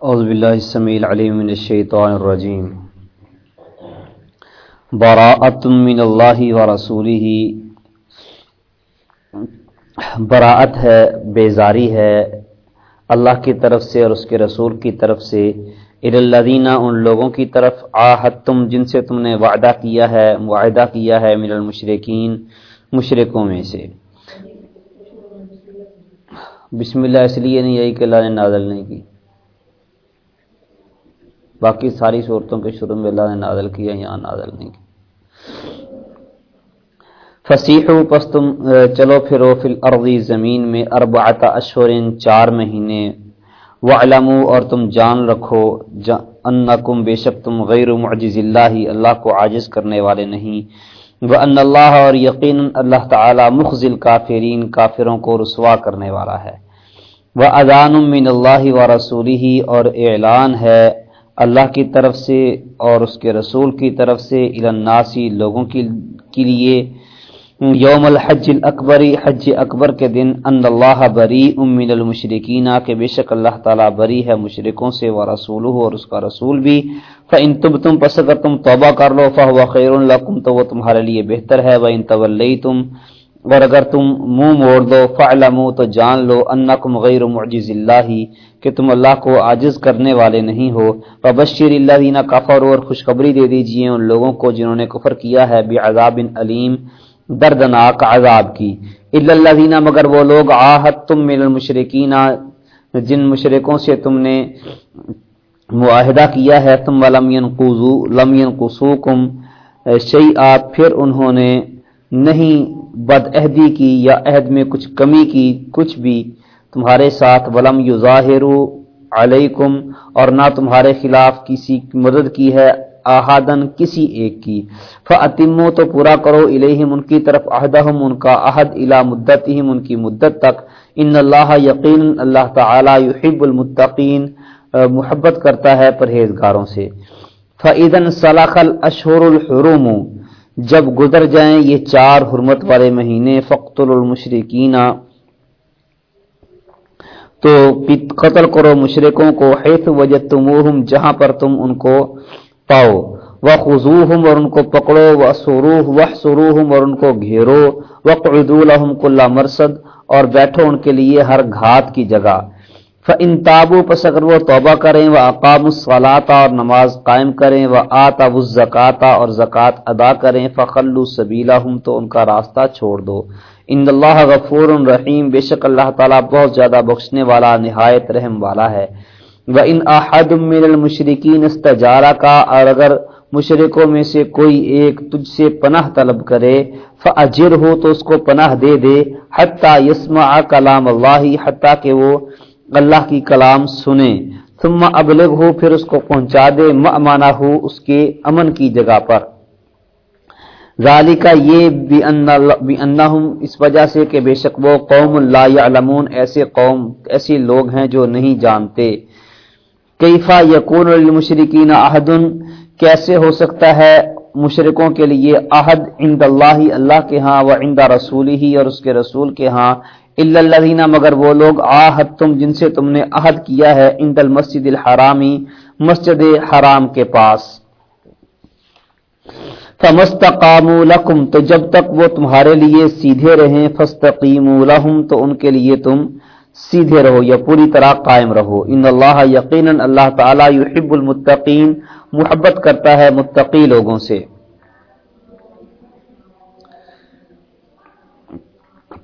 أعوذ بالله السميع العليم من الشيطان الرجيم براءة من الله ورسوله براءت ہے، بیزاری ہے اللہ کی طرف سے اور اس کے رسول کی طرف سے. الدینہ ان لوگوں کی طرف آحت تم جن سے تم نے وعدہ کیا ہے، معاہدہ کیا ہے، من المشرقین مشرقوں میں سے. بسم اللہ، اس لیے نہیں یہی کہ اللہ نے نازل نہیں کی. باقی ساری صورتوں کے شروع میں اللہ نے نازل کیا یہاں نازل نہیں کی فصیح پس تم چلو پھرو فی الارضی زمین میں اربعت اشہر، چار مہینے۔ وعلمو اور تم جان رکھو انکم، بے شک تم غیر معجز اللہ اللہ کو عاجز کرنے والے نہیں۔ وان اللہ اور یقین اللہ تعالی مخزل کافرین، کافروں کو رسوا کرنے والا ہے۔ وَأَذَانٌ مِّنَ اللَّهِ وَرَسُولِهِ، اور اعلان ہے۔ اللہ کی طرف سے اور اس کے رسول کی طرف سے الناسی لوگوں کی لیے، یوم الحج الاکبری حج اکبر کے دن، ان اللہ بری من المشرقین کے بے شک اللہ تعالیٰ بری ہے مشرقوں سے وہ رسول اور اس کا رسول بھی۔ فن تم تم پس اگر تم توبہ کر لو فہو خیر الکم تو وہ تمہارے لیے بہتر ہے۔ وہ ان طولی تم اور اگر تم منہ موڑ دو فعلمو تو جان لو انکم غیر معجز اللہ کہ تم اللہ کو عاجز کرنے والے نہیں ہو۔ فبشر اللہ دینا کفر اور خوشخبری دے دیجیے ان لوگوں کو جنہوں نے کفر کیا ہے بعذاب علیم، دردناک عذاب کی۔ اللہ دینا مگر وہ لوگ آہد تم من المشرقین جن مشرقوں سے تم نے معاہدہ کیا ہے۔ تم لم ينقضوا لم ينقصوکم شیئا، پھر انہوں نے نہیں بد عہدی کی یا عہد میں کچھ کمی کی کچھ بھی، تمہارے ساتھ ولم یو ظاہر علیکم، اور نہ تمہارے خلاف کسی مدد کی ہے احادن کسی ایک کی۔ فعتمو تو پورا کرو الہم ان کی طرف عہدہم، ان کا عہد الا مدتہم، ان کی مدت تک۔ ان اللہ یقین اللہ تعالی یحب المتقین محبت کرتا ہے پرہیزگاروں سے۔ فَإِذَن صَلَخَ الْأَشْهُرُ الْحُرُمُ جب گزر جائیں یہ چار حرمت والے مہینے فقت المشرقین تو قتل کرو مشرقوں کو، حیث وجدتموہم، جہاں پر تم ان کو پاؤ۔ وخذوہم اور ان کو پکڑو وسروہ وحسروہم اور ان کو گھیرو۔ وقعدوا لهم كل مرصد اور بیٹھو ان کے لیے ہر گھات کی جگہ۔ فَإِن تَابُوا، پس اگر وہ توبہ کریں و اقام الصلاۃ اور نماز قائم کریں و آتا الزکات اور زکات ادا کریں، فخلوا سبیلہم تو ان کا راستہ چھوڑ دو۔ ان اللہ غفور رحیم بے شک اللہ تعالی بہت زیادہ بخشنے والا، نہایت رحم والا ہے۔ وَإِنْ أَحَدٌ مِّنَ الْمُشْرِكِينَ اسْتَجَارَكَ، اور اگر مشرکوں میں سے کوئی ایک تجھ سے پناہ طلب کرے فاجر ہو تو اس کو پناہ دے دے حتی یسمع کلام اللہ حتی کہ وہ اللہ کی کلام سنے، ثم ابلغ ہو پھر اس کو پہنچا دے مانا ہو اس کے امن کی جگہ پر۔ ذالکہ یہ بِأَنَّهُمْ اس وجہ سے کہ بے شک وہ قوم لا يعلمون ایسے قوم، ایسے لوگ ہیں جو نہیں جانتے۔ کیفا یکون للمشرکین عہد؟ کیسے ہو سکتا ہے مشرکوں کے لیے عہد عند اللہ اللہ کے ہاں و عند رسولی ہی اور اس کے رسول کے ہاں اللہ مگر وہ لوگ آہد تم جن سے تم نے عہد کیا ہے، عند المسجد الحرامی، مسجد حرام کے پاس۔ فمستقاموا لکم تو جب تک وہ تمہارے لیے سیدھے رہیں فاستقیموا لہم تو ان کے لیے تم سیدھے رہو یا پوری طرح قائم رہو۔ ان اللہ یقینا اللہ تعالی یحب المتقین، محبت کرتا ہے متقی لوگوں سے۔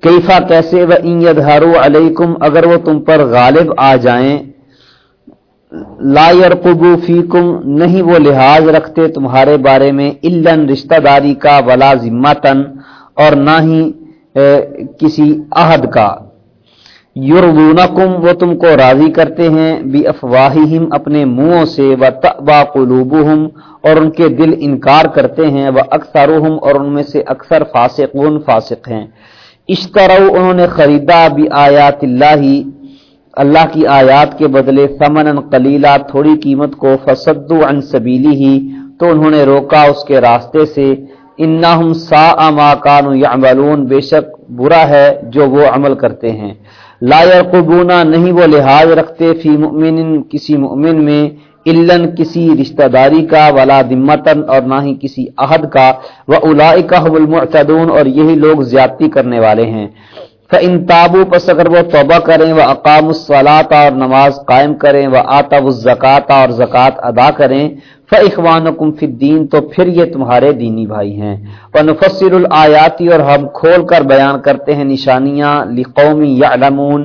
کیفا کیسے و ان یدھارو علیکم اگر وہ تم پر غالب آ جائیں؟ لا یرقبو فیکم، نہیں وہ لحاظ رکھتے تمہارے بارے میں الن رشتہ داری کا ولا ذمتن اور نہ ہی کسی عہد کا۔ یرغونکم وہ تم کو راضی کرتے ہیں، بی افواہہم، اپنے منہوں سے، و تأبا قلوبہم، اور ان کے دل انکار کرتے ہیں، و اکثرہم، اور ان میں سے اکثر فاسقون فاسق ہیں۔ اشترو انہوں نے خریدا بھی آیات اللہ اللہ کی آیات کے بدلے ثمن قلیلا تھوڑی قیمت کو فسدو عن سبیلی ہی تو انہوں نے روکا اس کے راستے سے۔ انہم سا ما کانوا یعملون، بے شک برا ہے جو وہ عمل کرتے ہیں۔ لا یرقبونا، نہیں وہ لحاظ رکھتے فی مؤمن کسی مؤمن میں۔ علن کسی رشتہ داری کا، ولا دمتن اور نہ ہی کسی عہد کا۔ و اولائکہ المعتدون اور یہی لوگ زیادتی کرنے والے ہیں۔ فَإِن تابو پس اگر وہ توبہ کریں وہ اقام الصلاۃ اور نماز قائم کریں وہ آتب الزکات اور زکوٰۃ ادا کریں، فَإِخْوَانُكُمْ فِي الدِّينِ تو پھر یہ تمہارے دینی بھائی ہیں۔ وَنُفَسِّرُ الْآيَاتِ اور ہم کھول کر بیان کرتے ہیں نشانیاں، لِقَوْمِ يَعْلَمُونَ۔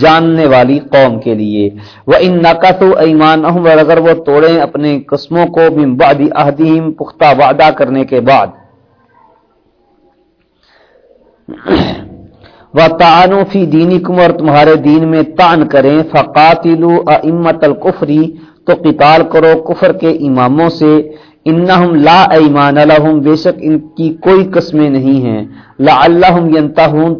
جاننے والی قوم کے لیے۔ وہ ان نقط ایمان اور اگر وہ توڑیں اپنے قسموں کو بعد اہدیم پختہ وعدہ کرنے کے بعد۔ وہ تعانو فی دینی اور تمہارے دین میں تان کریں۔ فقاتلو امت القفری تو قتال کرو کفر کے اماموں سے۔ انہم لا ایمان لہم بے شک ان کی کوئی قسمیں نہیں ہیں۔ لا اللہ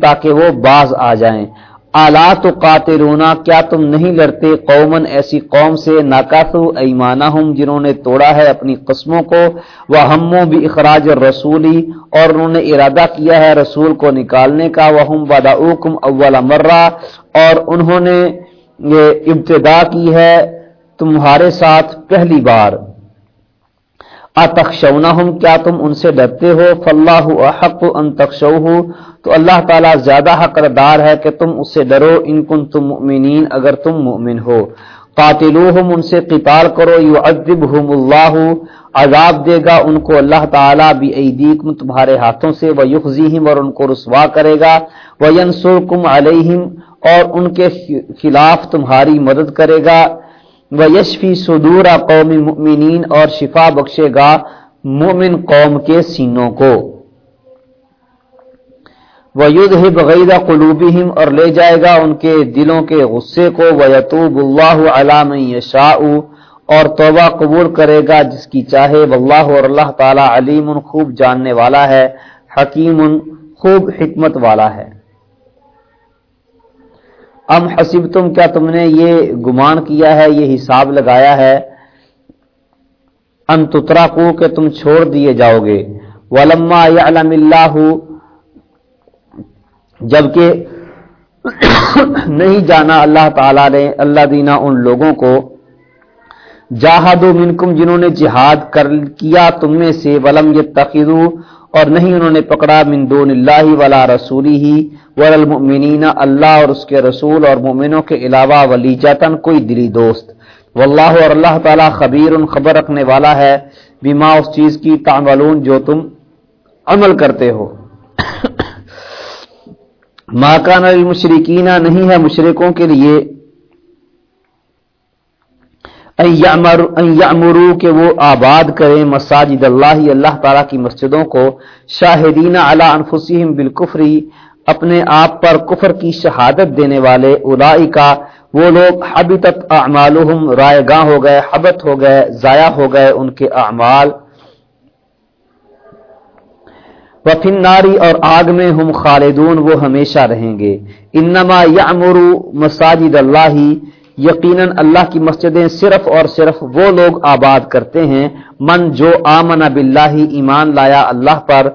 تاکہ وہ باز آ جائیں۔ آلات قاتلونا، کیا تم نہیں لڑتے قومن ایسی قوم سے؟ ناکاسو ایمانہ ہوں جنہوں نے توڑا ہے اپنی قسموں کو وہ ہموں بھی اخراج رسولی اور انہوں نے ارادہ کیا ہے رسول کو نکالنے کا وہ ہم بداؤکم اول مرہ اور انہوں نے یہ ابتدا کی ہے تمہارے ساتھ پہلی بار۔ اتخشونہم کیا تم ان سے ڈرتے ہو؟ فاللہ احق ان تخشوہ تو اللہ تعالیٰ زیادہ حقدار ہے کہ تم اس سے ڈرو، ان کن تم مؤمنین، اگر تم مؤمن ہو۔ قاتلوہم، ان سے قتال کرو، یعذبہم اللہ، عذاب دے گا ان کو اللہ تعالیٰ بھی ایدیکم تمہارے ہاتھوں سے، ویخزیہم اور ان کو رسوا کرے گا، وینصرکم علیہم، اور ان کے خلاف تمہاری مدد کرے گا۔ ویشفی صدور قوم مؤمنین، اور شفا بخشے گا مومن قوم کے سینوں کو۔ وہ یدھ بغیر قلوبہم اور لے جائے گا ان کے دلوں کے غصے کو وہ یتوب اللہ علام یشاء اور توبہ قبول کرے گا جس کی چاہے۔ واللہ اور اللہ تعالی علیم، خوب جاننے والا ہے، حکیم، خوب حکمت والا ہے۔ ام حسب تم کیا تم نے یہ گمان کیا ہے، یہ حساب لگایا ہے؟ ان تترا کو کہ تم چھوڑ دیے جاؤ گے۔ ولما یعلم اللہ جبکہ نہیں جانا اللہ تعالی نے، اللہ دینا ان لوگوں کو جاہد منکم جنہوں نے جہاد کر کیا تم میں سے، ولم یہ اور نہیں انہوں نے پکڑا من دون اللہ ولا رسولی ہی ولمؤمنین اللہ اور اس کے رسول اور مومنوں کے علاوہ ولی جتن کوئی دلی دوست۔ واللہ اور اللہ تعالی خبیر، خبر رکھنے والا ہے۔ بیما اس چیز کی تعملون جو تم عمل کرتے ہو۔ ماکان المشرقین نہیں ہے مشرقوں کے لیے یامرو کہ وہ آباد کریں مساجد اللہ اللہ تعالیٰ کی مسجدوں کو شاہدین علی انفسہم بالکفری، اپنے آپ پر کفر کی شہادت دینے والے الائی کا وہ لوگ حبتت اعمالہم، رائے گاہ ہو گئے حبت ہو گئے، ضائع ہو گئے ان کے اعمال۔ وفن ناری اور آگ میں ہم خالدون وہ ہمیشہ رہیں گے۔ انما یعمر مساجد اللہ۔ یقیناً اللہ کی مسجدیں صرف اور صرف وہ لوگ آباد کرتے ہیں۔ من جو آمن باللہ، ایمان لایا اللہ پر،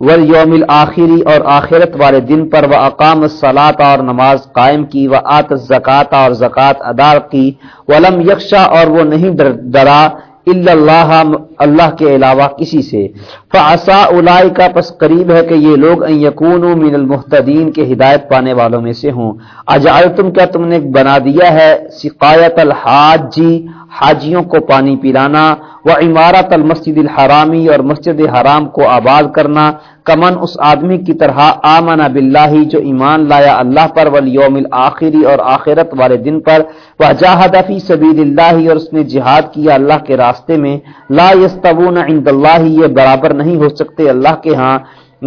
والیوم الاخری اور آخرت والے دن پر وہ اقام الصلاۃ اور نماز قائم کی و آت زکات اور زکوٰۃ ادا کی۔ ولم یکشا اور وہ نہیں ڈرا اللہ اللہ کے علاوہ کسی سے۔ فاسا الائی کا پس قریب ہے کہ یہ لوگ یقون من المحتدین کے ہدایت پانے والوں میں سے ہوں۔ اجال تم کیا تم نے بنا دیا ہے؟ سقایت الحاجی حاجیوں کو پانی پلانا و عمارت المسجد الحرامی اور مسجد حرام کو آباد کرنا، کمن اس آدمی کی طرح آمنا باللہ جو ایمان لایا اللہ پر والیوم الاخری اور آخرت والے دن پر وجاہد فی سبیل اللہ اور اس نے جہاد کیا اللہ کے راستے میں، لا یستوون عند اللہ، یہ برابر نہیں ہو سکتے اللہ کے ہاں۔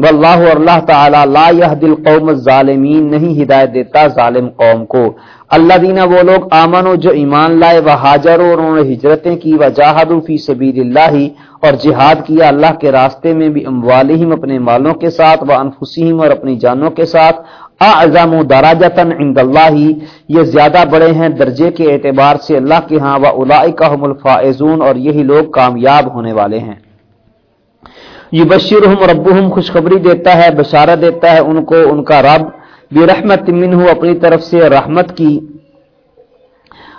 واللہ اور اللہ تعالی لا یہد القوم الظالمین نہیں ہدایت دیتا ظالم قوم کو۔ اللہ دینا وہ لوگ آمنو جو ایمان لائے، وہ حاجر اور انہوں نے ہجرتیں کی، وہ جاہد فی سبیل اللہ اور جہاد کیا اللہ کے راستے میں بھی اموالہم اپنے مالوں کے ساتھ و انفسہم اور اپنی جانوں کے ساتھ۔ اعظم دراجتن عند اللہ، یہ زیادہ بڑے ہیں درجے کے اعتبار سے اللہ کے ہاں و اولئک هم الفائزون اور یہی لوگ کامیاب ہونے والے ہیں۔ یہ ربہم خوشخبری دیتا ہے بشارت دیتا ہے ان کو، ان کا رب بے رحمت اپنی طرف سے رحمت کی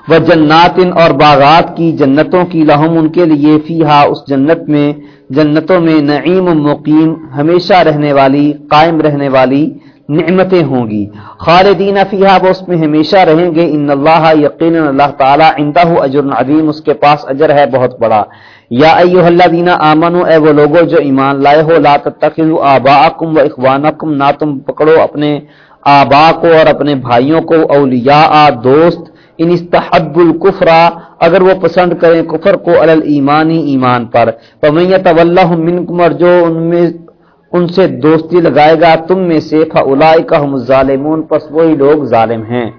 وہ جنات اور باغات کی، جنتوں کی، لہم ان کے لیے فی اس جنت میں، جنتوں میں نعیم مقیم، ہمیشہ رہنے والی، قائم رہنے والی نعمتیں ہوں گی۔ خالدین فیہا، وہ اس میں ہمیشہ رہیں گے۔ ان اللہ یقین اللہ تعالی عندہ اجر عظیم، اس کے پاس اجر ہے بہت بڑا۔ یا ایوہ الذین آمنو، اے وہ لوگو جو ایمان لائے ہو، لا تتخذوا آباءکم و اخوانکم، نہ تم پکڑو اپنے آبا کو اور اپنے بھائیوں کو، اولیاء، دوست، ان استحب الکفرا اگر وہ پسند کریں کفر کو علی ایمانی ایمان پر۔ فمن یتولہم منکم، اور جو ان میں، ان سے دوستی لگائے گا، تم میں سے فاولائکا ہم الظالمون، پس وہی لوگ ظالم ہیں۔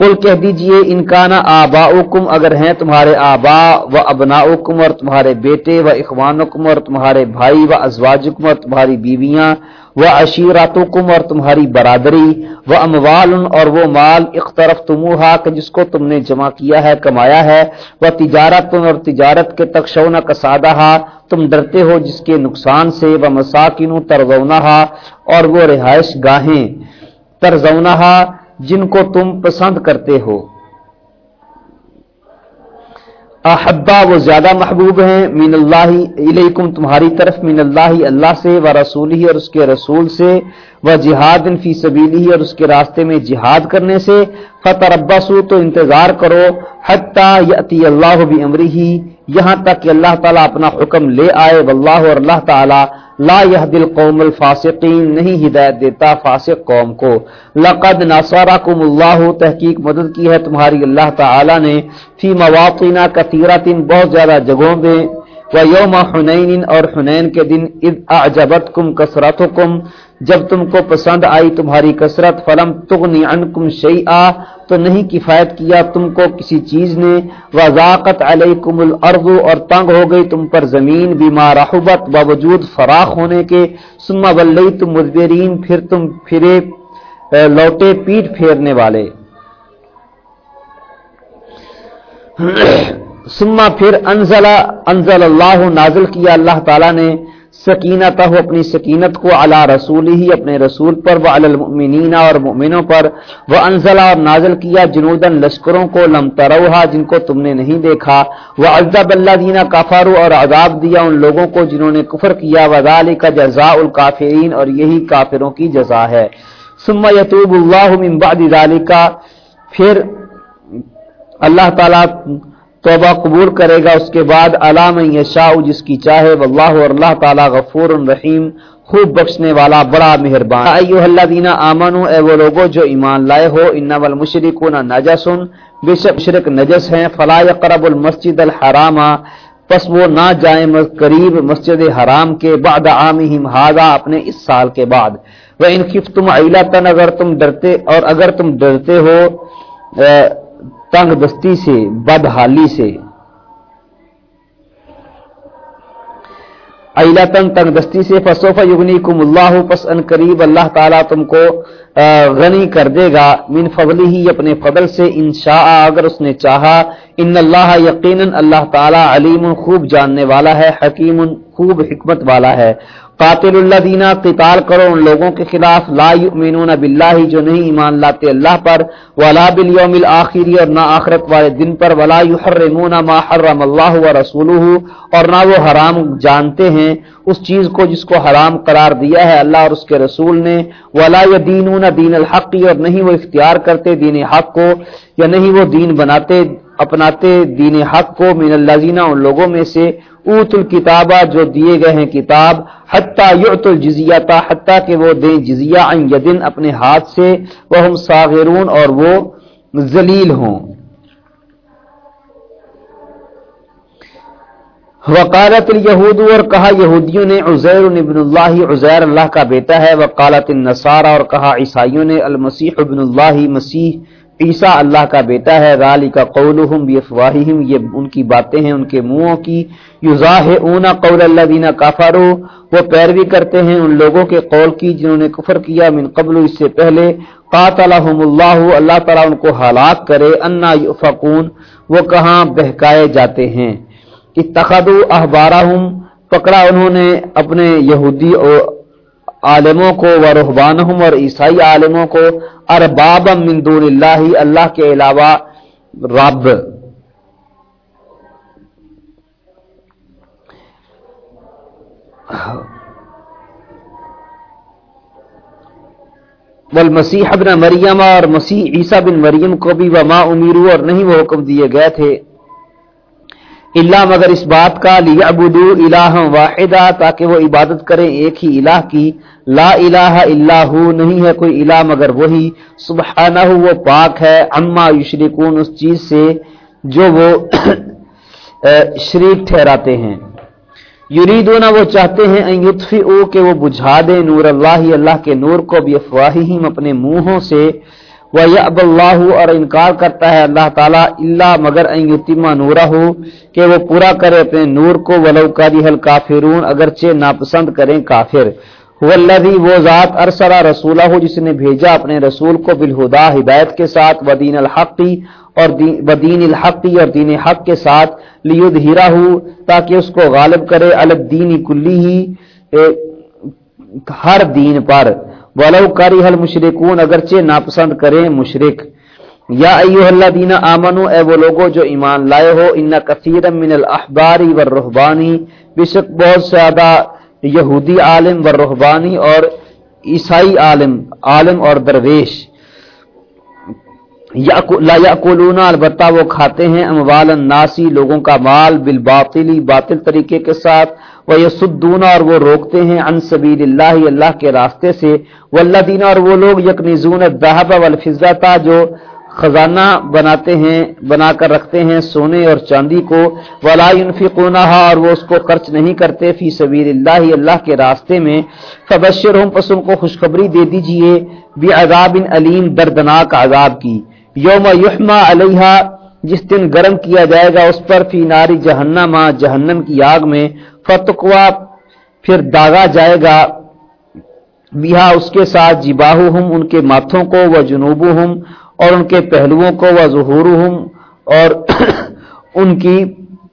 قل کہہ دیجیے انکانا آباؤکم، اگر ہیں تمہارے آبا و ابناؤکم اور تمہارے بیٹے و اخوانکم اور تمہارے بھائی و ازواجکم اور تمہاری بیویاں و عشیراتکم اور تمہاری برادری و اموال اور وہ مال اخترف تموہا کہ جس کو تم نے جمع کیا ہے، کمایا ہے وہ تجارت اور تجارت کے تک شونا کا سادہ تم ڈرتے ہو جس کے نقصان سے وہ مساکن ترزونہ اور وہ رہائش گاہیں ترزونہ جن کو تم پسند کرتے ہو۔ احبا، وہ زیادہ محبوب ہیں۔ من اللہ علیکم، تمہاری طرف۔ من اللہ اللہ سے، و رسول ہی اور اس کے رسول سے۔ و جہاد فی سبیلی اور اس کے راستے میں جہاد کرنے سے۔ فتح رباسو تو انتظار کرو۔ حتیٰ یتی اللہ بھی امری ہی یہاں تک کہ اللہ تعالیٰ اپنا حکم لے آئے۔ واللہ اور اللہ تعالیٰ لا یہ دل قوم الفاسقین، نہیں ہدایت دیتا فاسق قوم کو۔ لقد نصرکم اللہ، تحقیق مدد کی ہے تمہاری اللہ تعالی نے۔ فی مواقع کثیرت بہت زیادہ جگہوں میں و یوم حنین اور حنین کے دن، اذ اعجبتکم کثرتکم۔ جب تم کو پسند آئی تمہاری کثرت، فلم تغنی عنکم شیئا، تو نہیں کفایت کیا تم کو کسی چیز نے؟ وضاقت علیکم الارض اور تنگ ہو گئی تم پر زمین بیمار رحبت باوجود فراخ ہونے کے۔ ثم ولیتم مدبرین پھر تم پھرے لوٹے پیٹ پھیرنے والے۔ سما پھر انزل انزل اللہ، نازل کیا۔ اللہ تعالیٰ نے سکینت ہو، اپنی سکینت کو علا رسول ہی، اپنے رسول پر وہ المؤمنین اور مؤمنوں پر۔ وہ انزلہ اور نازل کیا جنودن لشکروں کو، لم تروہا، جن کو تم نے نہیں دیکھا۔ وہ عزب اللہ دینا کافارو اور عذاب دیا ان لوگوں کو جنہوں نے کفر کیا۔ وزال کا جزا الکافرین، اور یہی کافروں کی جزا ہے۔ ثم یتوب اللہ من بعد ذالک پھر اللہ تعالیٰ توبہ قبول کرے گا، اس کے بعد علام یشاء، جس کی چاہے واللہ اور اللہ تعالی غفور رحیم، خوب بخشنے والا، بڑا مہربان۔ ایوہ الذین آمنوا، اے وہ لوگو جو ایمان لائے ہو، انما المشرکون نجسن بے شک مشرک نجس ہیں، فلا یقرب المسجد الحرام، پس وہ نہ جائیں قریب مسجد حرام کے بعد عامہم، ہذا اپنے اس سال کے بعد۔ وہ ان خفتم عیلتن اگر تم ڈرتے اور اگر تم ڈرتے ہو تنگ دستی سے بدحالی سے۔ ایلتن تنگ دستی سے فصوف یغنی کم اللہ پس ان قریب اللہ تعالیٰ تم کو غنی کر دے گا۔ من فضلی ہی اپنے فضل سے، انشاء، اگر اس نے چاہا۔ ان اللہ یقینا، اللہ تعالیٰ علیم، خوب جاننے والا ہے، حکیم، خوب حکمت والا ہے۔ قاتل اللہ دینا قتال کرو ان لوگوں کے خلاف۔ لا یؤمنون باللہ، جو نہیں ایمان لاتے اللہ پر۔ ولا بالیوم الاخری اور نہ آخرت والے دن پر۔ ولا یحرمون ما حرم اللہ ورسولہ اور نہ وہ حرام جانتے ہیں۔ اس چیز کو جس کو حرام قرار دیا ہے اللہ اور اس کے رسول نے۔ ولا یدینون دین الحق اور نہیں وہ اختیار کرتے دین حق کو، یا نہیں وہ دین بناتے، اپناتے دین حق کو۔ من اللہ ان لوگوں میں سے اوت الکتابہ جو دیے گئے ہیں کتاب، حتیٰ یعت الجزیہ تا حتیٰ کہ وہ دیں جزیہ ان یدن اپنے ہاتھ سے۔ وہ ہم ساغرون اور وہ ذلیل ہوں۔ وقالت الیہود اور کہا یہودیوں نے عزیر ابن اللہ، عزیر اللہ کا بیٹا ہے۔ وقالت النصارہ اور کہا عیسائیوں نے المسیح ابن اللہ، مسیح عیسیٰ اللہ کا بیٹا ہے۔ رالی کا قول یہ ان کی باتیں ہیں، ان کے منہوں کی۔ یوزاہ قول اللہ دینا وہ پیروی کرتے ہیں ان لوگوں کے قول کی جنہوں نے کفر کیا من قبل، اس سے پہلے۔ قاتلہم اللہ اللہ تعالیٰ ان کو ہلاک کرے۔ انا یفقون وہ کہاں بہکائے جاتے ہیں۔ اتخذوا احبارہم، پکڑا انہوں نے اپنے یہودی عالموں کو و رحبان اور عیسائی عالموں کو ارباب من دون اللہ اللہ کے علاوہ رب۔ والمسیح ابن مریم اور مسیح عیسیٰ بن مریم کو بھی وما امیرو اور نہیں وہ حکم دیے گئے تھے۔ اللہ مگر اس بات کا لیعبدو الہ واحدہ تاکہ وہ عبادت کریں ایک ہی الہ کی۔ لا الہ الا ہو، نہیں ہے کوئی الہ مگر وہی۔ سبحانہ، وہ پاک ہے۔ اما یشرکون، اس چیز سے جو وہ شریک ٹھہراتے ہیں۔ یریدون، وہ چاہتے ہیں ان یطفئو، کہ وہ بجھا دیں نور اللہ اللہ کے نور کو بھی افواہہم اپنے منہوں سے۔ وَيَعْبَ اللَّهُ، اور انکار کرتا ہے اللہ تعالیٰ اللہ مگر ان یتیما نورہ ہو کہ وہ پورا کرے اپنے نور کو، ولو کاری حل کافرون اگرچہ ناپسند کریں کافر۔ والذی وہ ذات ارسلہ رسولہ ہو جس نے بھیجا اپنے رسول کو بالہدا، ہدایت کے ساتھ ودین الحقی اور بدین الحقی اور دین حق کے ساتھ لیود ہیرا ہو تاکہ اس کو غالب کرے الدین کلی ہی ہر دین پر۔ ولو کاری حل مشرکون اگرچہ ناپسند کریں مشرک۔ یا ایوہ اللہ دین آمنو اے وہ لوگو جو ایمان لائے ہو، ان کثیر من الاحباری والرہبانی، بشک بہت زیادہ یہودی عالم والرہبانی اور عیسائی عالم عالم اور درویش۔ لا یاکلون، البتہ وہ کھاتے ہیں اموال الناسی لوگوں کا مال بالباطلی، باطل طریقے کے ساتھ۔ وہ یسدون اور وہ روکتے ہیں عن سبیل اللہ اللہ کے راستے سے۔ والذین اور وہ لوگ یکنزون الذهب والفضه جو خزانہ بناتے ہیں، بنا کر رکھتے ہیں سونے اور چاندی کو۔ ولا ينفقونها، اور وہ اس کو خرچ نہیں کرتے۔ فی سبیل اللہ اللہ کے راستے میں۔ فبشرهم، پس ان کو خوشخبری دے دیجیے۔ بعذاب علیم، دردناک عذاب کی۔ یوم یحما علیہ جس دن گرم کیا جائے گا، اس پر فی ناری جہنم جہنم کی آگ میں فتقوا پھر داغا جائے گا۔ بیہا اس کے ساتھ جباہو ہم ان کے ماتھوں کو، و جنوبو ہم اور ان کے پہلوؤں کو، و ظہور ہم اور ان کی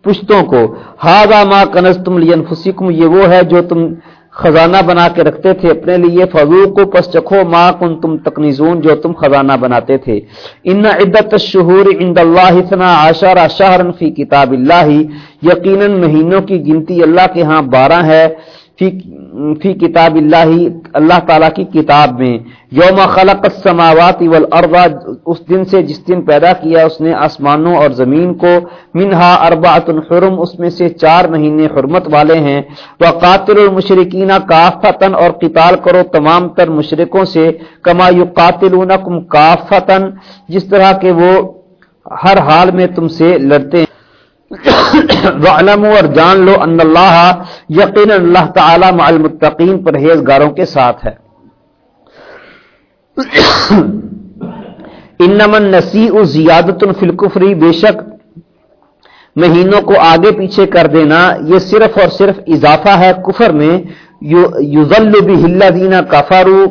پشتوں کو۔ ہاضا ما کنز تم لینفسکم، یہ وہ ہے جو تم خزانہ بنا کے رکھتے تھے اپنے لیے فضو کو پس چکھو، ما کن تم تکنیزون جو تم خزانہ بناتے تھے۔ ان عدت الشہور عند اللہ اتنا عشر شہرن فی کتاب اللہ۔ یقینا مہینوں کی گنتی اللہ کے ہاں بارہ ہے۔ فی, فی کتاب اللہ اللہ تعالیٰ کی کتاب میں یوم خلق السماوات والارض اس دن سے جس دن پیدا کیا اس نے آسمانوں اور زمین کو منہا اربعت حرم اس میں سے چار مہینے حرمت والے ہیں۔ وقاتل المشرکین کافتن اور قتال کرو تمام تر مشرکوں سے کما یقاتلونکم کافتن جس طرح کہ وہ ہر حال میں تم سے لڑتے ہیں۔ وعلموا اور جان لو ان اللہ یقین اللہ تعالی مع المتقین پرہیزگاروں کے ساتھ ہے۔ انما النسیء زیادت فی الکفر، بے شک مہینوں کو آگے پیچھے کر دینا، یہ صرف اور صرف اضافہ ہے کفر میں یذل به الذین کفروا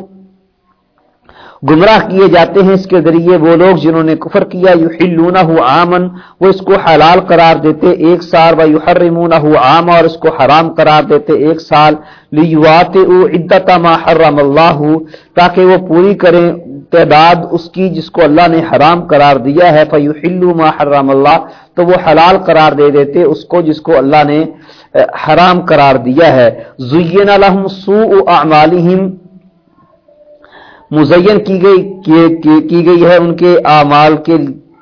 گمراہ کیے جاتے ہیں اس کے ذریعے وہ لوگ جنہوں نے کفر کیا یحلونہ آمن، وہ اس کو حلال قرار دیتے ایک سال و یحرمونہ عام، اور اس کو حرام قرار دیتے ایک سال، لیواتئو عدت ما حرم اللہ، تاکہ وہ پوری کریں تعداد اس کی جس کو اللہ نے حرام قرار دیا ہے فیحلوا ما حرم اللہ، تو وہ حلال قرار دے دیتے اس کو جس کو اللہ نے حرام قرار دیا ہے۔ زین لهم سوء اعمالهم مزین کی گئی کی, کی گئی ہے ان کے اعمال کے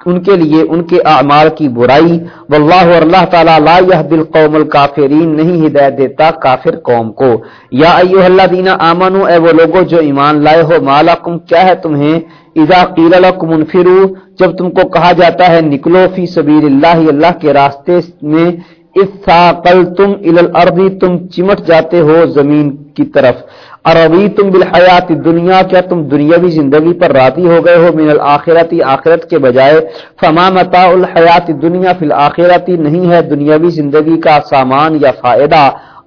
ان کے لیے ان کے اعمال کی برائی۔ واللہ اور اللہ تعالی لا يهدي القوم الكافرین نہیں ہدایت دیتا کافر قوم کو۔ یا ایھا الذین آمنو اے وہ لوگو جو ایمان لائے ہو مالکم کیا ہے تمہیں؟ اذا قیل لكم انفروا جب تم کو کہا جاتا ہے نکلو فی سبیل اللہ اللہ کے راستے میں۔ اثاقلتم الى الارض تم چمٹ جاتے ہو زمین کی طرف۔ اروی تم بالحیات دنیا کیا تم دنیاوی زندگی پر راضی ہو گئے ہو؟ من الآخرتی آخرت کے بجائے، فما متاع الحیات دنیا فی الآخرتی نہیں ہے دنیاوی زندگی کا سامان یا فائدہ۔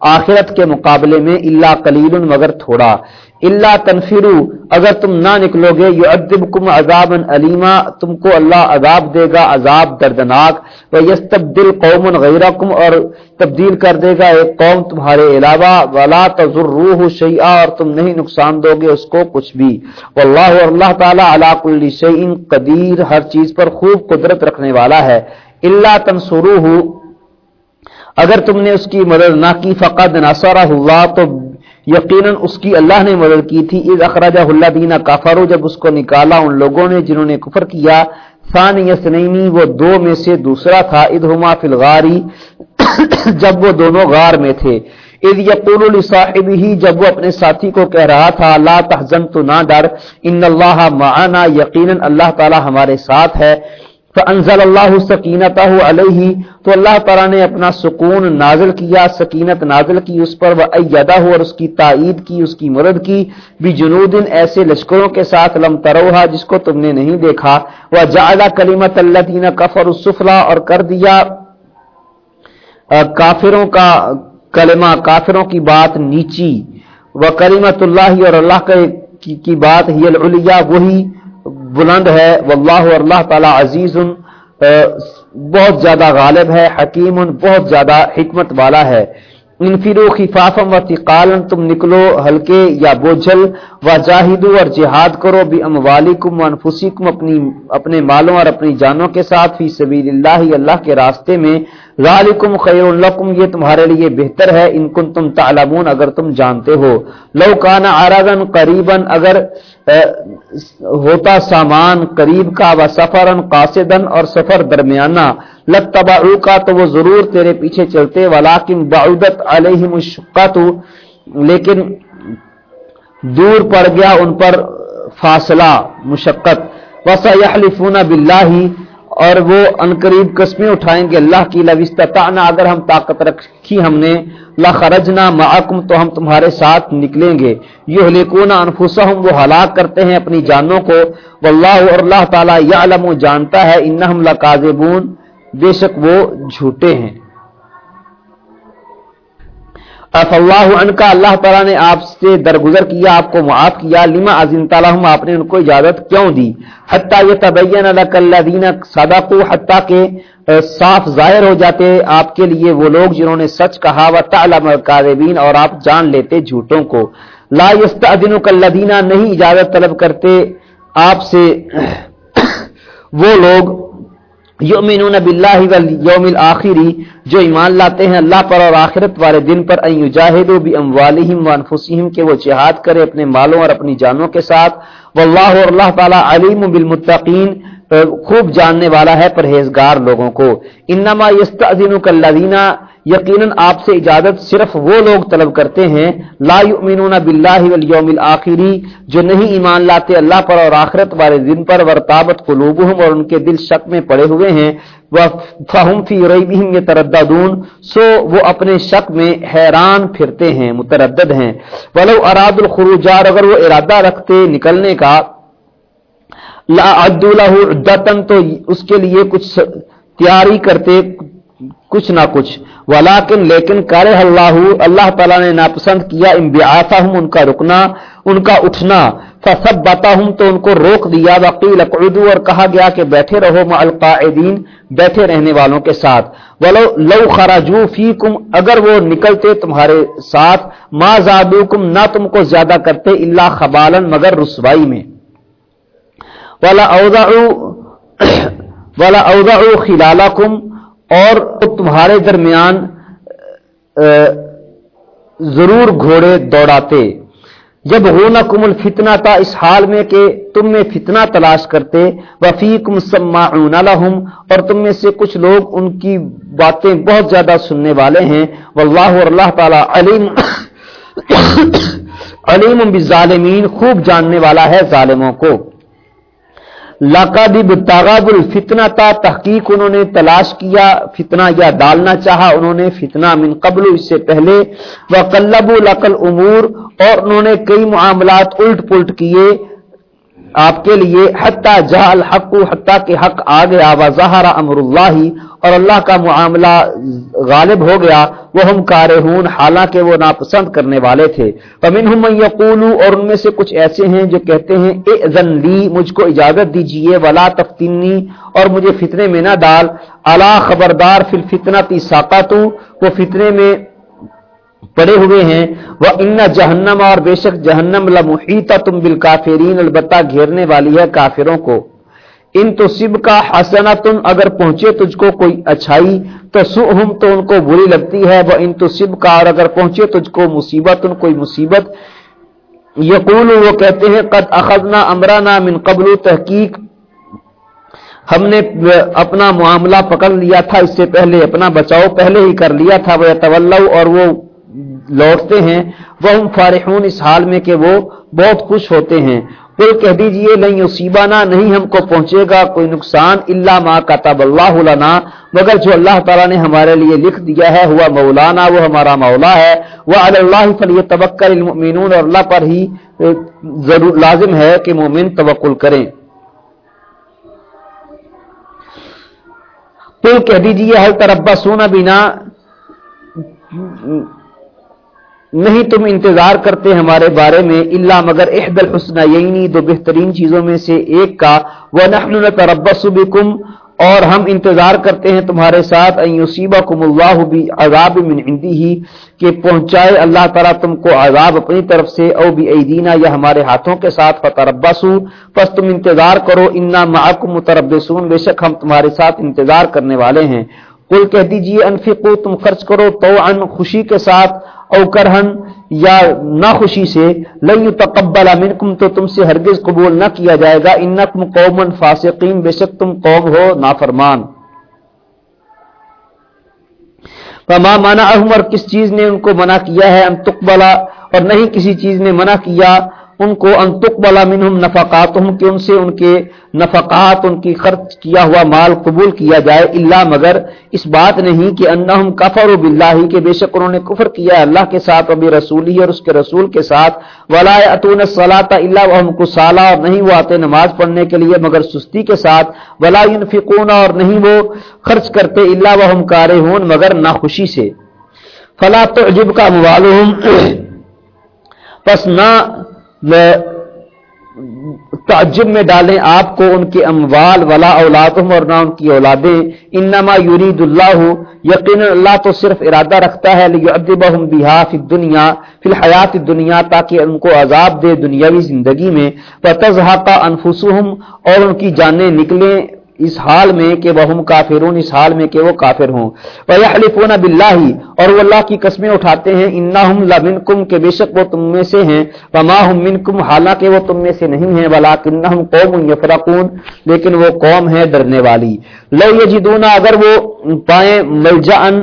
آخرت کے مقابلے میں اللہ کلیل مگر تھوڑا۔ اللہ تنفرو، اگر تم نہ نکلو گے یو ادب کم عذاب علیما تم کو اللہ عذاب دے گا، عذاب دردناک۔ و یس تبدیل قوم غیر اور تبدیل کر دے گا ایک قوم تمہارے علاوہ۔ ولا تضر روح شیعہ اور تم نہیں نقصان دو گے اس کو کچھ بھی۔ واللہ اور اللہ تعالیٰ علا کل شعین قدیر، ہر چیز پر خوب قدرت رکھنے والا ہے۔ اللہ تنسرو اگر تم نے اس کی مدد نہ کی، فقد نصر اللہ، تو یقیناً اس کی اللہ نے مدد کی تھی۔ از اخراجہ اللہ دینا کافرو جب اس کو نکالا ان لوگوں نے جنہوں نے کفر کیا۔ ثانی یسنینی وہ دو میں سے دوسرا تھا۔ ادہما فی الغاری، جب وہ دونوں غار میں تھے۔ اذ یقول لصاحب ہی جب وہ اپنے ساتھی کو کہہ رہا تھا، لا تحزن، تو نہ ڈر، ان اللہ معنا، یقیناً اللہ تعالی ہمارے ساتھ ہے۔ فانزل اللہ سکینت علیہ تو اللہ تعالیٰ نے اپنا سکون نازل کیا، سکینت نازل کی اس پر وہ اور اس کی تائید کی، اس کی مدد کی بھی جنود ایسے لشکروں کے ساتھ، لم تروہا جس کو تم نے نہیں دیکھا وہ جائدہ کلیمت اللہ دین کفر السفلا اور کر دیا۔ کافروں کا کلمہ، کافروں کی بات نیچی۔ وہ کلیمت اللہ اور اللہ کی بات، ہی العلیہ وہی بلند ہے، واللہ اور اللہ تعالی عزیز بہت زیادہ غالب ہے، حکیم، بہت زیادہ حکمت والا ہے۔ انفرو خفافم و تقالن تم نکلو ہلکے یا بوجھل، و جاہدو اور جہاد کرو بھی اموالکم و انفسکم، اپنی، اپنے مالوں اور اپنی جانوں کے ساتھ، فی سبیل اللہ اللہ کے راستے میں۔ ذالکم خیر لکم، یہ تمہارے لیے بہتر ہے۔ ان کن تم تعلمون، اگر تم جانتے ہو۔ لو کانا عرضن قریبا، اگر ہوتا سامان قریب کا، و سفرن قاصدن اور سفر درمیانہ۔ لگ کا تو وہ ضرور تیرے پیچھے چلتے ولیکن بعودت علیہم الشقت لیکن دور پڑ گیا ان پر فاصلہ، مشقت۔ وسا یحلفون باللہ اور وہ انقریب قسمیں اٹھائیں گے، اللہ کی لوستانہ اگر ہم طاقت رکھی ہم نے، لخرجنا معکم تو ہم تمہارے ساتھ نکلیں گے۔ یہ لیکون انفسہم وہ ہلاک کرتے ہیں اپنی جانوں کو۔ واللہ اور اللہ تعالی یعلم جانتا ہے انہم لکاذبون بے شک وہ جھوٹے ہیں۔ اف اللہ ان کا اللہ تعالیٰ نے آپ سے درگزر کیا، آپ کو معاف کیا، لما عظیم تعالیٰ آپ نے ان کو اجازت کیوں دی؟ حتیٰ یہ تبین الدین صدق حتیٰ کے صاف ظاہر ہو جاتے آپ کے لیے وہ لوگ جنہوں نے سچ کہا و تعلم القاذبین اور آپ جان لیتے جھوٹوں کو۔ لا یستعذن کالذین نہیں اجازت طلب کرتے آپ سے وہ لوگ یومنون باللہ والیوم الاخری جو ایمان لاتے ہیں اللہ پر اور آخرت والے دن پر، ان یجاہدوا باموالہم وانفسہم، کہ وہ جہاد کرے اپنے مالوں اور اپنی جانوں کے ساتھ۔ واللہ اور اللہ تعالی علیم بالمتقین، خوب جاننے والا ہے پرہیزگار لوگوں کو۔ انما یستاذنک الذین یقیناً آپ سے اجازت صرف وہ لوگ طلب کرتے ہیں، لا یؤمنون باللہ والیوم الاخری جو نہیں ایمان لاتے اللہ پر اور آخرت والے دن پر ورتابت قلوبہم اور ان کے دل شک میں پڑے ہوئے ہیں۔ فہم فی ریبہم یترددون سو وہ اپنے شک میں حیران پھرتے ہیں، متردد ہیں۔ ولو اراد الخروج اگر وہ ارادہ رکھتے نکلنے کا لا عدو له عدتن تو اس کے لیے کچھ تیاری کرتے کچھ نہ کچھ۔ ولیکن لیکن کرے اللہ اللہ تعالیٰ نے ناپسند کیا انبیعاتہم ان کا رکنا، ان کا اٹھنا۔ فثبتہم تو ان کو روک دیا۔ وقیل اقعدو اور کہا گیا کہ بیٹھے رہو مع القائدین بیٹھے رہنے والوں کے ساتھ۔ ولو، لو خرجو فیکم اگر وہ نکلتے تمہارے ساتھ۔ ما زادوکم نہ تم کو زیادہ کرتے الا خبالا، مگر رسوائی میں۔ ولا اوضعو ولا اوضعو خلالکم اور تمہارے درمیان ضرور گھوڑے دوڑاتے۔ جب ہونا کم الفتنا تھا اس حال میں کہ تم میں فتنہ تلاش کرتے وفیقم سماعون لہم، اور تم میں سے کچھ لوگ ان کی باتیں بہت زیادہ سننے والے ہیں۔ واللہ اور اللہ تعالی علیم علیم بالظالمین، خوب جاننے والا ہے ظالموں کو۔ لقب تغاب الفتنا تا تحقیق انہوں نے تلاش کیا، فتنہ یا ڈالنا چاہا انہوں نے، فتنہ من قبل اس سے پہلے۔ وہ کلب لقل امور اور انہوں نے کئی معاملات الٹ پلٹ کیے۔ آپ کے لیے حتیٰ جہ الحق حتیٰ کہ حق آ گیا وظہر امر اللہ، اور اللہ کا معاملہ غالب ہو گیا وہ ہم کارہون، حالانکہ وہ ناپسند کرنے والے تھے۔ فمنہم من یقول اور ان میں سے کچھ ایسے ہیں جو کہتے ہیں اذن لی، مجھ کو اجازت دیجیے، ولا تفتنی، اور مجھے فتنے میں نہ ڈال۔ الا خبردار، فی الفتنہ ساقاتو وہ فتنے میں پڑے ہوئے ہیں۔ وہ ان جہنم اور بے شک جہنم لمحیطہ تم بالکافرین البتہ گھیرنے والی ہے کافروں کو۔ ان تو سب کا حسنا تم اگر پہنچے تجھ کو کوئی اچھائی تو سہم تو ان کو بری لگتی ہے۔ وہ ان تو سب کا اور اگر پہنچے تجھ کو مصیبت، ان کوئی مصیبت۔ یقول وہ کہتے ہیں، قد اخذنا امرانا من قبل تحقیق ہم نے اپنا معاملہ پکڑ لیا تھا، اس سے پہلے اپنا بچاؤ پہلے ہی کر لیا تھا۔ وہ طول اور وہ لوٹتے ہیں وہ ہم فارحون اس حال میں کہ وہ بہت خوش ہوتے ہیں۔ پھر کہہ دیجیے نہیں اصیبانا نہیں ہم کو پہنچے گا کوئی نقصان اللہ ما کتب اللہ لنا۔ مگر جو اللہ تعالیٰ نے ہمارے لیے لکھ دیا ہے، ہوا مولانا، وہ ہمارا مولا ہے۔ وہ اللہ فلی تبکر المؤمنون۔ اور اللہ پر ہی ضرور لازم ہے کہ مومن توکل کریں۔ پھر کہہ دیجیے حل تربا سونا بنا؟ نہیں تم انتظار کرتے ہمارے بارے میں اللہ مگر احد الحسن یعنی دو بہترین چیزوں میں سے ایک کا۔ وہ نحن تربس بکم اور ہم انتظار کرتے ہیں تمہارے ساتھ یصیبکم اللہ بعذاب من عندی ہی کہ پہنچائے اللہ تعالیٰ تم کو عذاب اپنی طرف سے، او بھی ایدینا یا ہمارے ہاتھوں کے ساتھ۔ فتربسو پس تم انتظار کرو، انا معکم متربسون بے شک ہم تمہارے ساتھ انتظار کرنے والے ہیں۔ کل کہہ دیجیے انفقو تم خرچ کرو تو خوشی کے ساتھ۔ او کرہن، یا ناخوشی سے، لن تقبل منکم، تو تم سے ہرگز قبول نہ کیا جائے گا۔ انکم قوم فاسقین، بے شک تم قوم ہو نافرمان۔ فما منع اور کس چیز نے ان کو منع کیا ہے؟ ان تقبلا اور نہیں کسی چیز نے منع کیا۔ ان کو انتق بلا منہم نفقات کہ ان سے ان کے نفقات، ان کی خرچ کیا ہوا مال قبول کیا جائے اللہ مگر اس بات نہیں کہ انہم کفر باللہ، کہ بے شک انہوں نے کفر کیا اللہ کے ساتھ ابھی رسول ہی اور اس کے رسول کے ساتھ، ولا اتون صلاۃ اللہ وہم کو سالہ اور نہیں وہ آتے نماز پڑھنے کے لیے مگر سستی کے ساتھ، ولا ينفقون، اور نہیں وہ خرچ کرتے اللہ وہم کارہون مگر ناخوشی سے۔ فلا تعجب کا موالہم پس نہ تعجب میں ڈالیں آپ کو ان کے اموال ولا اولادہم اور نہ ان کی اولادیں۔ انما یرید اللہ یقین اللہ تو صرف ارادہ رکھتا ہے، لیعذبہم بہا فی الدنیا، فی الحیات الدنیا، تاکہ ان کو عذاب دے دنیاوی زندگی میں۔ فتزہق انفسہم اور ان کی جانیں نکلیں۔ اس حال میں کہ وہ کافرون، اس حال میں کہ وہ کافر ہوں۔ وَيَحْلِفُونَ بِاللَّهِ، اور وہ اللہ کی قسمیں اٹھاتے ہیں۔ اِنَّهُمْ لَمِنْكُمْ، کہ بے شک وہ تم میں سے ہیں۔ وَمَا هُمْ مِنْكُمْ، حالانکہ وہ تم میں سے نہیں ہیں۔ وَلَاكِنَّهُمْ قَوْمٌ يَفْرَقُونَ، لیکن وہ قوم ہے ڈرنے والی۔ لَوْ يَجِدُونَ، اگر وہ پائیں ملجعن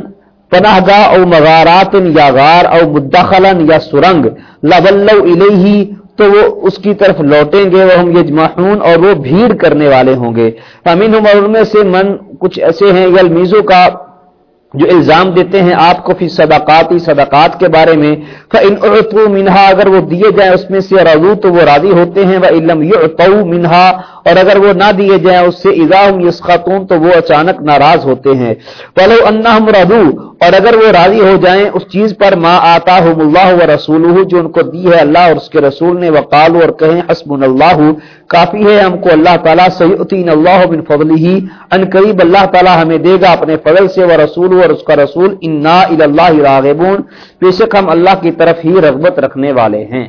پناہ گاہ او مغارات یا غار، او مدخلن یا سرنگ لَوَلَّوْ إِلَيْهِ تو وہ اس کی طرف لوٹیں گے وہ ہم یجمعون اور وہ بھیڑ کرنے والے ہوں گے۔ امین ان میں سے من کچھ ایسے ہیں یل المیزوں کا جو الزام دیتے ہیں آپ کو پھر صداقاتی صدقات کے بارے میں، فَإِنْ منہا اگر وہ دیے جائیں اس میں سے رضو تو وہ راضی ہوتے ہیں وہ علم یعطو منہا اور اگر وہ نہ دیے جائیں اس سے اضاحم یسخطون تو وہ اچانک ناراض ہوتے ہیں۔ پلو انہم رضو، اور اگر وہ راضی ہو جائیں اس چیز پر ما آتا اللہ و رسول جو ان کو دی ہے اللہ اور اس کے رسول نے وقالو اور کہیں حسب اللہ، کافی ہے ہم کو اللہ تعالیٰ سیعطین اللہ بن فضل ہی ان قریب اللہ تعالیٰ ہمیں دے گا اپنے فضل سے وہ رسول اور اس کا رسول، انا اللہ راغبون۔ بے شک ہم اللہ کی طرف ہی رغبت رکھنے والے ہیں۔